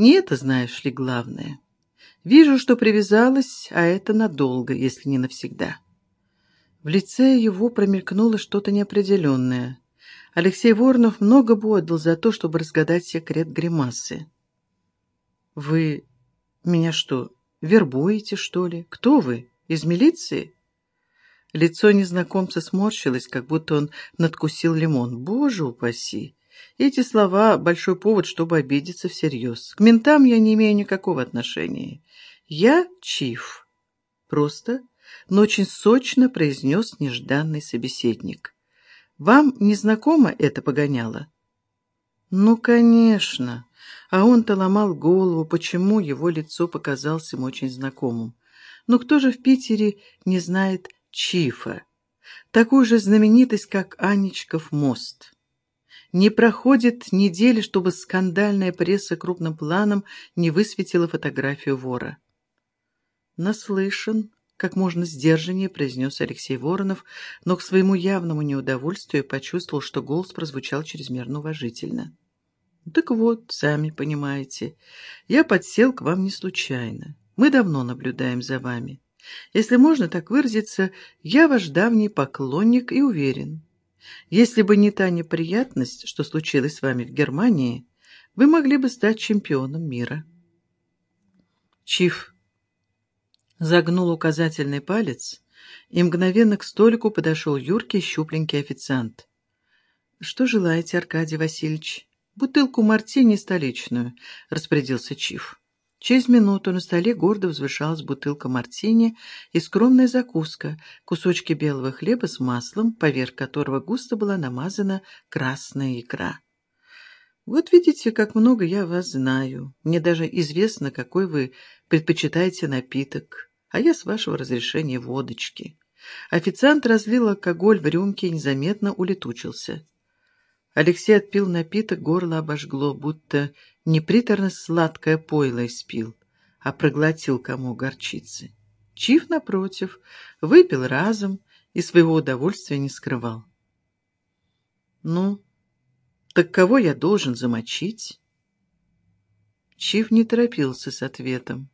Не это, знаешь ли, главное. Вижу, что привязалась, а это надолго, если не навсегда. В лице его промелькнуло что-то неопределенное. Алексей Воронов много бы отдал за то, чтобы разгадать секрет гримасы. «Вы меня что, вербуете, что ли? Кто вы? Из милиции?» Лицо незнакомца сморщилось, как будто он надкусил лимон. «Боже упаси!» Эти слова — большой повод, чтобы обидеться всерьез. К ментам я не имею никакого отношения. Я Чиф. Просто, но очень сочно произнес нежданный собеседник. Вам не знакомо это погоняло? Ну, конечно. А он-то ломал голову, почему его лицо показалось ему очень знакомым. Но кто же в Питере не знает Чифа? Такую же знаменитость, как Анечков мост. Не проходит недели, чтобы скандальная пресса крупным планом не высветила фотографию вора. «Наслышан», — как можно сдержаннее произнес Алексей Воронов, но к своему явному неудовольствию почувствовал, что голос прозвучал чрезмерно уважительно. «Так вот, сами понимаете, я подсел к вам не случайно. Мы давно наблюдаем за вами. Если можно так выразиться, я ваш давний поклонник и уверен, если бы не та неприятность, что случилось с вами в Германии, вы могли бы стать чемпионом мира. Чиф загнул указательный палец, и мгновенно к столику подошел юркий щупленький официант. «Что желаете, Аркадий Васильевич?» «Бутылку мартини столичную», — распорядился Чиф. Через минуту на столе гордо возвышалась бутылка мартини и скромная закуска, кусочки белого хлеба с маслом, поверх которого густо была намазана красная икра. «Вот видите, как много я вас знаю. Мне даже известно, какой вы предпочитаете напиток, а я, с вашего разрешения, водочки». Официант разлил алкоголь в рюмке и незаметно улетучился. Алексей отпил напиток, горло обожгло, будто не приторно-сладкое пойло испил, а проглотил кому горчицы. Чиф, напротив, выпил разом и своего удовольствия не скрывал. «Ну, так кого я должен замочить?» Чиф не торопился с ответом.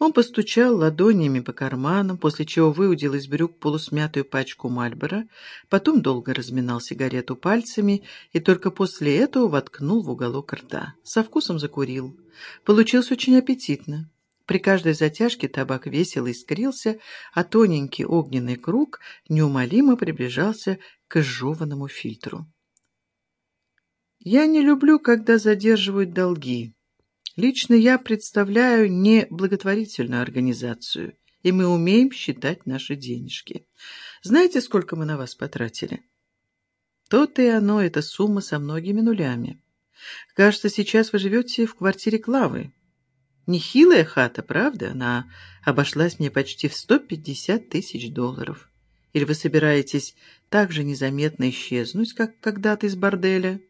Он постучал ладонями по карманам, после чего выудил из брюк полусмятую пачку Мальбора, потом долго разминал сигарету пальцами и только после этого воткнул в уголок рта. Со вкусом закурил. Получилось очень аппетитно. При каждой затяжке табак весело искрился, а тоненький огненный круг неумолимо приближался к изжеванному фильтру. «Я не люблю, когда задерживают долги», Лично я представляю не благотворительную организацию, и мы умеем считать наши денежки. Знаете, сколько мы на вас потратили? То-то и оно, эта сумма со многими нулями. Кажется, сейчас вы живете в квартире Клавы. Нехилая хата, правда? Она обошлась мне почти в 150 тысяч долларов. Или вы собираетесь так же незаметно исчезнуть, как когда-то из борделя?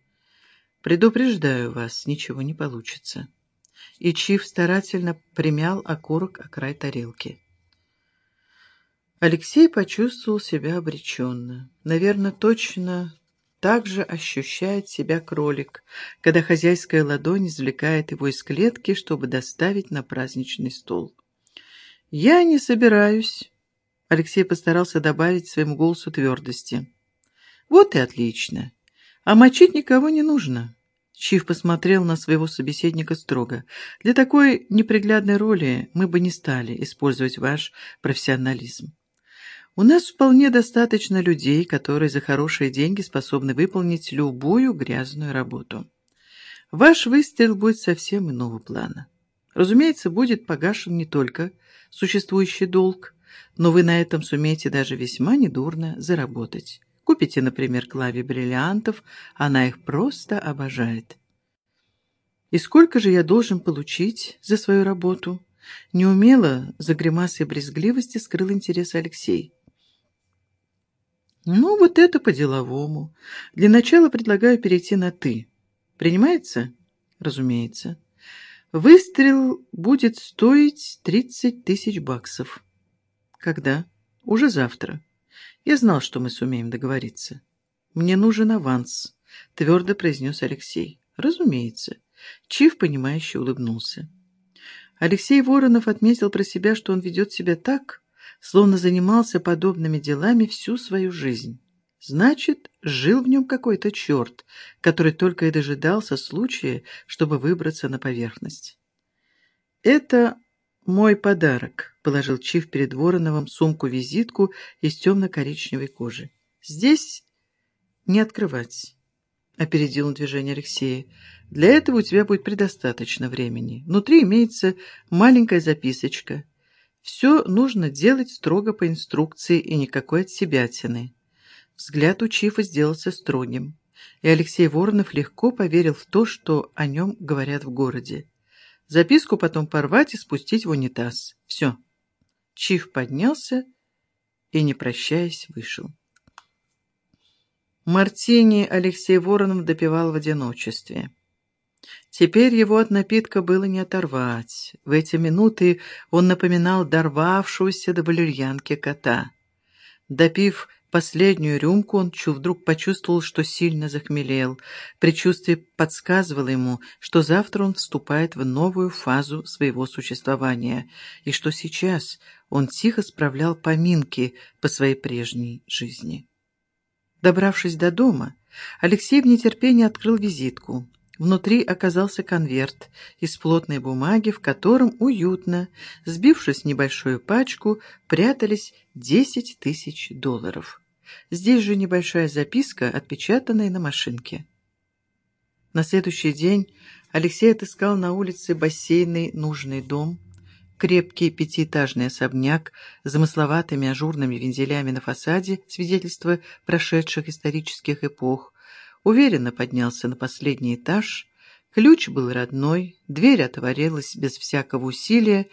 Предупреждаю вас, ничего не получится и Чиф старательно примял окурок о край тарелки. Алексей почувствовал себя обреченно. Наверное, точно так же ощущает себя кролик, когда хозяйская ладонь извлекает его из клетки, чтобы доставить на праздничный стол. «Я не собираюсь», — Алексей постарался добавить своему голосу твердости. «Вот и отлично. А мочить никого не нужно. Чиф посмотрел на своего собеседника строго. «Для такой неприглядной роли мы бы не стали использовать ваш профессионализм. У нас вполне достаточно людей, которые за хорошие деньги способны выполнить любую грязную работу. Ваш выстрел будет совсем иного плана. Разумеется, будет погашен не только существующий долг, но вы на этом сумеете даже весьма недурно заработать». Купите, например, клави бриллиантов, она их просто обожает. И сколько же я должен получить за свою работу? Неумело, за гримасой брезгливости, скрыл интерес Алексей. Ну, вот это по-деловому. Для начала предлагаю перейти на «ты». Принимается? Разумеется. Выстрел будет стоить тридцать тысяч баксов. Когда? Уже завтра. Я знал, что мы сумеем договориться. Мне нужен аванс, твердо произнес Алексей. Разумеется. Чиф, понимающе улыбнулся. Алексей Воронов отметил про себя, что он ведет себя так, словно занимался подобными делами всю свою жизнь. Значит, жил в нем какой-то черт, который только и дожидался случая, чтобы выбраться на поверхность. «Это мой подарок», — положил Чиф перед Вороновым сумку-визитку из темно-коричневой кожи. «Здесь не открывать», — опередил он движение Алексея. «Для этого у тебя будет предостаточно времени. Внутри имеется маленькая записочка. Все нужно делать строго по инструкции и никакой отсебятины». Взгляд у Чифа сделался строгим, и Алексей Воронов легко поверил в то, что о нем говорят в городе. Записку потом порвать и спустить в унитаз. Все. Чиф поднялся и, не прощаясь, вышел. Мартини Алексей Воронов допивал в одиночестве. Теперь его от напитка было не оторвать. В эти минуты он напоминал дорвавшегося до валерьянки кота. Допив Последнюю рюмку он чу вдруг почувствовал, что сильно захмелел. Предчувствие подсказывало ему, что завтра он вступает в новую фазу своего существования, и что сейчас он тихо справлял поминки по своей прежней жизни. Добравшись до дома, Алексей в нетерпении открыл визитку. Внутри оказался конверт из плотной бумаги, в котором уютно, сбившись в небольшую пачку, прятались 10 тысяч долларов. Здесь же небольшая записка, отпечатанная на машинке. На следующий день Алексей отыскал на улице бассейный нужный дом, крепкий пятиэтажный особняк с замысловатыми ажурными вензелями на фасаде, свидетельство прошедших исторических эпох, уверенно поднялся на последний этаж. Ключ был родной, дверь отворилась без всякого усилия.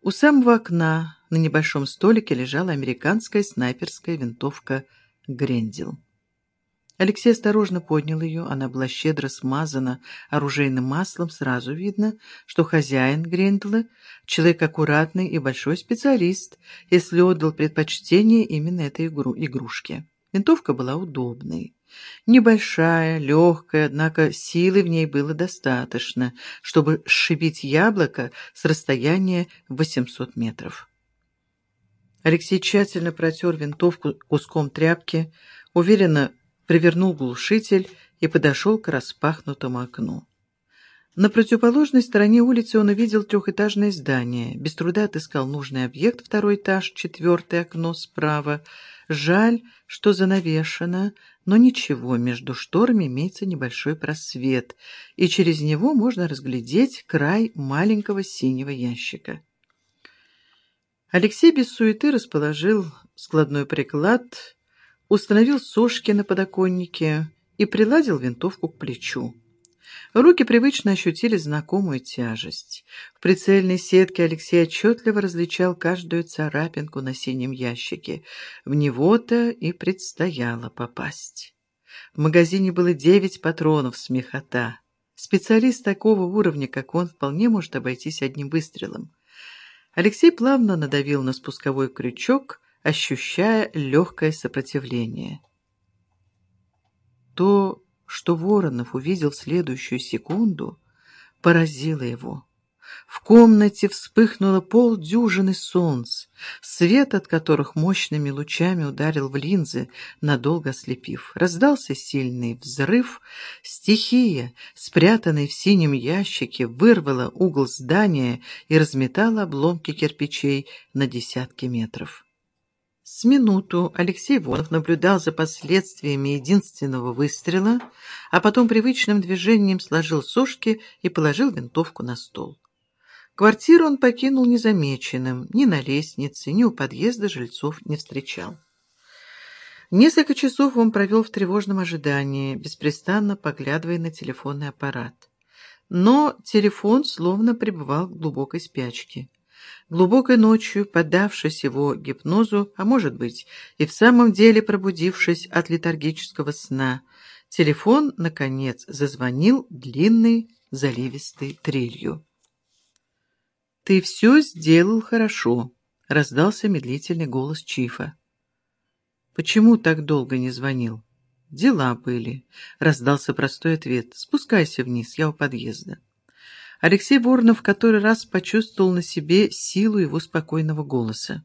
У самого окна на небольшом столике лежала американская снайперская винтовка «Грендел». Алексей осторожно поднял ее, она была щедро смазана оружейным маслом, сразу видно, что хозяин Грендела — человек аккуратный и большой специалист, если отдал предпочтение именно этой игру игрушке. Винтовка была удобной. Небольшая, легкая, однако силы в ней было достаточно, чтобы сшибить яблоко с расстояния 800 метров. Алексей тщательно протер винтовку куском тряпки, уверенно привернул глушитель и подошел к распахнутому окну. На противоположной стороне улицы он увидел трехэтажное здание, без труда отыскал нужный объект, второй этаж, четвертое окно справа. Жаль, что занавешено, но ничего, между шторами имеется небольшой просвет, и через него можно разглядеть край маленького синего ящика. Алексей без суеты расположил складной приклад, установил сошки на подоконнике и приладил винтовку к плечу. Руки привычно ощутили знакомую тяжесть. В прицельной сетке Алексей отчетливо различал каждую царапинку на синем ящике. В него-то и предстояло попасть. В магазине было девять патронов смехота. Специалист такого уровня, как он, вполне может обойтись одним выстрелом. Алексей плавно надавил на спусковой крючок, ощущая легкое сопротивление. То, что Воронов увидел в следующую секунду, поразило его. В комнате вспыхнуло полдюжины солнц, свет от которых мощными лучами ударил в линзы, надолго ослепив. Раздался сильный взрыв. Стихия, спрятанная в синем ящике, вырвала угол здания и разметала обломки кирпичей на десятки метров. С минуту Алексей Воронов наблюдал за последствиями единственного выстрела, а потом привычным движением сложил сошки и положил винтовку на стол. Квартиру он покинул незамеченным, ни на лестнице, ни у подъезда жильцов не встречал. Несколько часов он провел в тревожном ожидании, беспрестанно поглядывая на телефонный аппарат. Но телефон словно пребывал в глубокой спячке. Глубокой ночью, поддавшись его гипнозу, а может быть и в самом деле пробудившись от летаргического сна, телефон, наконец, зазвонил длинной заливистой трелью. «Ты все сделал хорошо», — раздался медлительный голос Чифа. «Почему так долго не звонил?» «Дела были», — раздался простой ответ. «Спускайся вниз, я у подъезда». Алексей Воронов который раз почувствовал на себе силу его спокойного голоса.